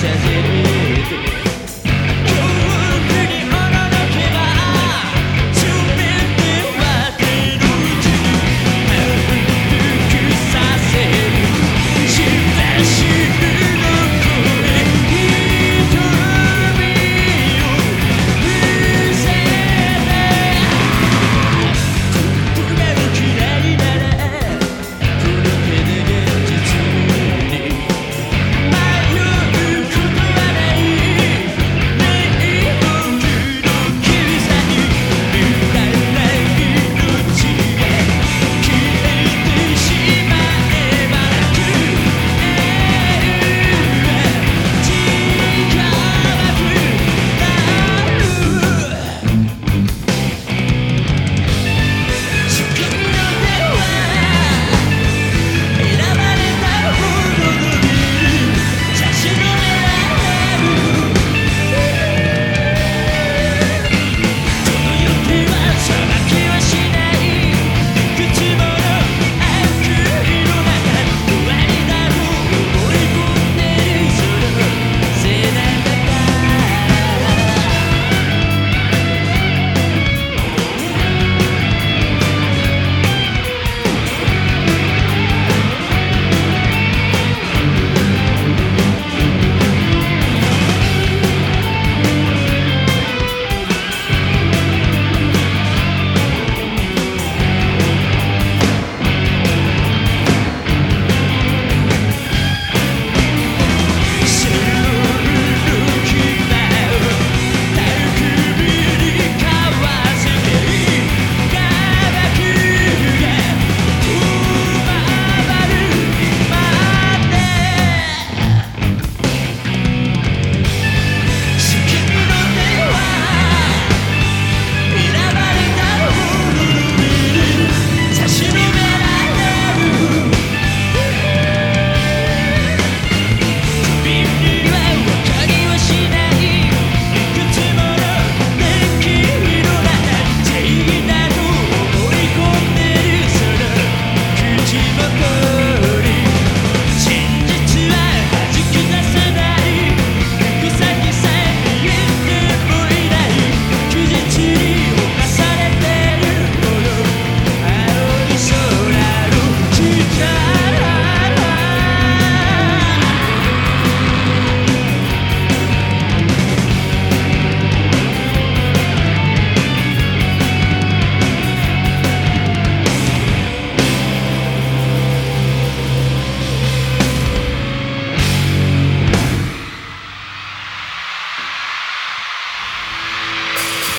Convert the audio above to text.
says it is.